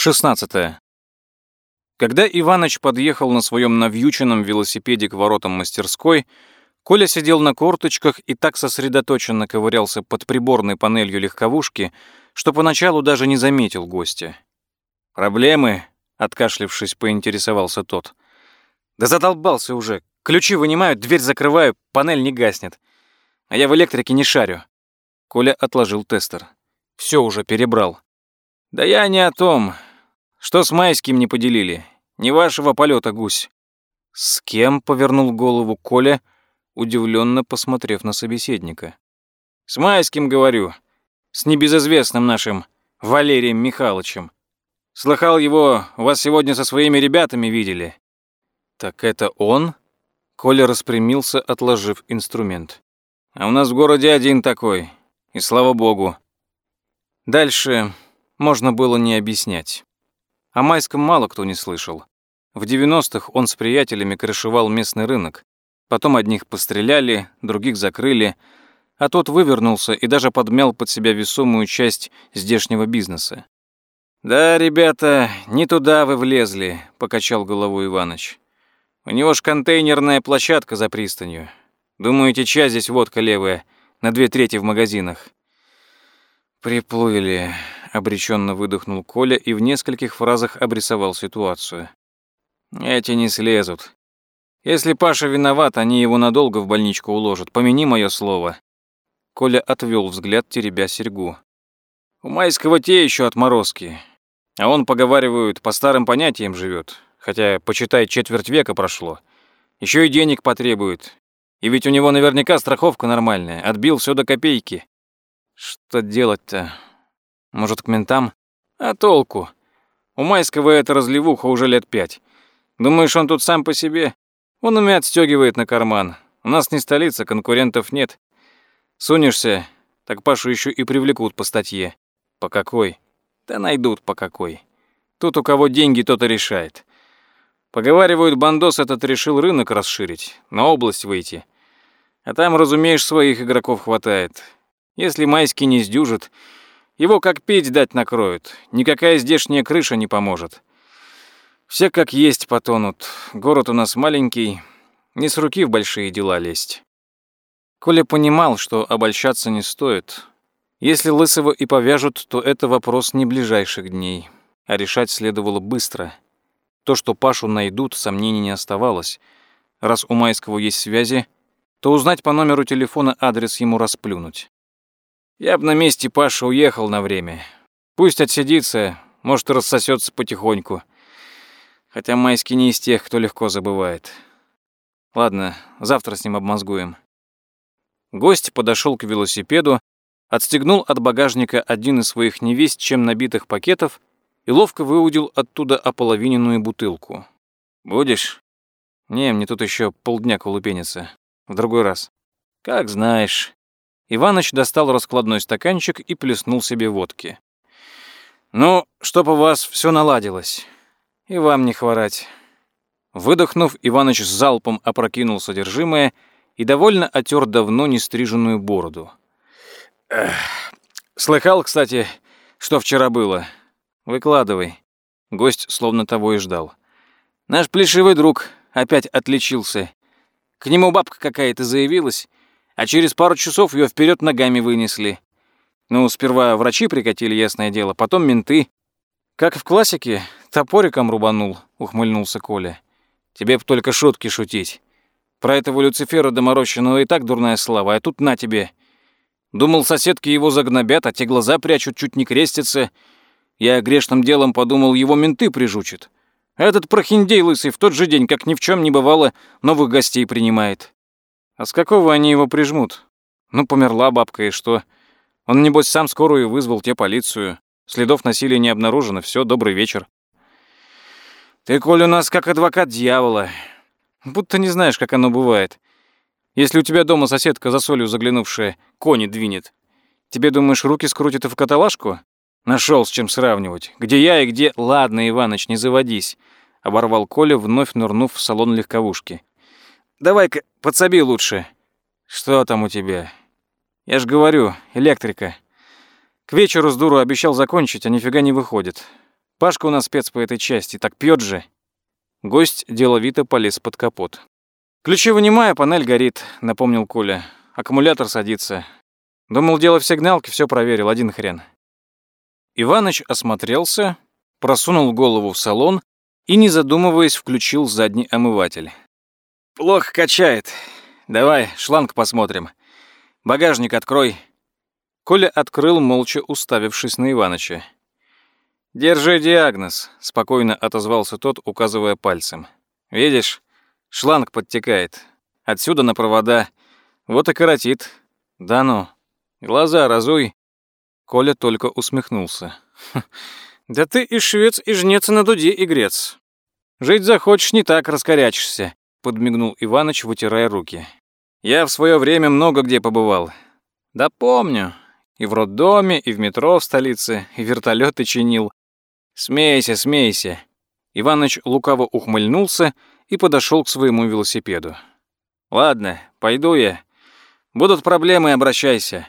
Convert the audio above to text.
16. Когда Иваныч подъехал на своем навьюченном велосипеде к воротам мастерской, Коля сидел на корточках и так сосредоточенно ковырялся под приборной панелью легковушки, что поначалу даже не заметил гостя. «Проблемы?» — откашлившись, поинтересовался тот. «Да задолбался уже. Ключи вынимаю, дверь закрываю, панель не гаснет. А я в электрике не шарю». Коля отложил тестер. Все уже перебрал. «Да я не о том. Что с майским не поделили? Не вашего полета гусь». «С кем?» — повернул голову Коля, удивленно посмотрев на собеседника. «С майским, говорю. С небезызвестным нашим Валерием Михайловичем. Слыхал его, вас сегодня со своими ребятами видели». «Так это он?» Коля распрямился, отложив инструмент. «А у нас в городе один такой. И слава богу». Дальше можно было не объяснять. О Майском мало кто не слышал. В 90-х он с приятелями крышевал местный рынок. Потом одних постреляли, других закрыли, а тот вывернулся и даже подмял под себя весомую часть здешнего бизнеса. «Да, ребята, не туда вы влезли», — покачал головой Иваныч. «У него ж контейнерная площадка за пристанью. Думаете, чья здесь водка левая, на две трети в магазинах?» «Приплыли», — обреченно выдохнул Коля и в нескольких фразах обрисовал ситуацию. «Эти не слезут. Если Паша виноват, они его надолго в больничку уложат. Помяни мое слово». Коля отвел взгляд, теребя серьгу. «У Майского те еще отморозки. А он, поговаривают, по старым понятиям живет, хотя, почитай, четверть века прошло. Еще и денег потребует. И ведь у него наверняка страховка нормальная, отбил все до копейки. Что делать-то? Может, к ментам? А толку? У Майского эта разливуха уже лет пять. Думаешь, он тут сам по себе? Он уме отстегивает на карман. У нас не столица, конкурентов нет. Сунешься, так Пашу еще и привлекут по статье. По какой? Да найдут по какой. Тут у кого деньги, тот и решает. Поговаривают, бандос этот решил рынок расширить, на область выйти. А там, разумеешь, своих игроков хватает. Если майский не сдюжит, его как пить дать накроют. Никакая здешняя крыша не поможет. Все как есть потонут. Город у нас маленький, не с руки в большие дела лезть. Коля понимал, что обольщаться не стоит. Если Лысого и повяжут, то это вопрос не ближайших дней, а решать следовало быстро. То, что Пашу найдут, сомнений не оставалось. Раз у Майского есть связи, то узнать по номеру телефона адрес ему расплюнуть. Я бы на месте Паши уехал на время. Пусть отсидится, может, рассосется потихоньку. Хотя Майский не из тех, кто легко забывает. Ладно, завтра с ним обмозгуем. Гость подошел к велосипеду, отстегнул от багажника один из своих невесть чем набитых пакетов и ловко выудил оттуда ополовиненную бутылку. «Будешь?» «Не, мне тут еще полдня колупениться. В другой раз». «Как знаешь». Иваныч достал раскладной стаканчик и плеснул себе водки. «Ну, чтоб у вас все наладилось. И вам не хворать». Выдохнув, Иваныч с залпом опрокинул содержимое и довольно отер давно не стриженную бороду. Эх. «Слыхал, кстати, что вчера было? Выкладывай». Гость словно того и ждал. «Наш плешивый друг опять отличился. К нему бабка какая-то заявилась, а через пару часов ее вперед ногами вынесли. Ну, сперва врачи прикатили, ясное дело, потом менты. Как в классике, топориком рубанул, ухмыльнулся Коля. Тебе б только шутки шутить. Про этого Люцифера доморощенного и так дурная слава, а тут на тебе. Думал, соседки его загнобят, а те глаза прячут, чуть не крестятся. Я грешным делом подумал, его менты прижучат. Этот прохиндей лысый в тот же день, как ни в чем не бывало, новых гостей принимает. А с какого они его прижмут? Ну, померла бабка, и что? Он, небось, сам скорую вызвал, те полицию. Следов насилия не обнаружено, все, добрый вечер. Ты, Коль, у нас как адвокат дьявола. Будто не знаешь, как оно бывает. Если у тебя дома соседка за солью заглянувшая кони двинет, тебе, думаешь, руки скрутят и в каталажку? Нашел с чем сравнивать. Где я и где... Ладно, Иваныч, не заводись. Оборвал Коля, вновь нырнув в салон легковушки. Давай-ка подсоби лучше. Что там у тебя? Я ж говорю, электрика. К вечеру с дуру обещал закончить, а нифига не выходит. Пашка у нас спец по этой части, так пьет же. Гость деловито полез под капот. «Ключи вынимаю, панель горит», — напомнил Коля. «Аккумулятор садится. Думал, дело в сигналке, все проверил, один хрен». Иваныч осмотрелся, просунул голову в салон и, не задумываясь, включил задний омыватель. «Плохо качает. Давай, шланг посмотрим. Багажник открой». Коля открыл, молча уставившись на Иваныча. «Держи диагноз», — спокойно отозвался тот, указывая пальцем. «Видишь, шланг подтекает. Отсюда на провода. Вот и коротит. Да ну, глаза разуй». Коля только усмехнулся. «Да ты и швец, и жнец на дуде, и грец. Жить захочешь, не так раскорячишься», — подмигнул Иваныч, вытирая руки. «Я в свое время много где побывал. Да помню. И в роддоме, и в метро в столице, и вертолеты чинил. Смейся, смейся». Иваныч лукаво ухмыльнулся и подошел к своему велосипеду. «Ладно, пойду я. Будут проблемы, обращайся».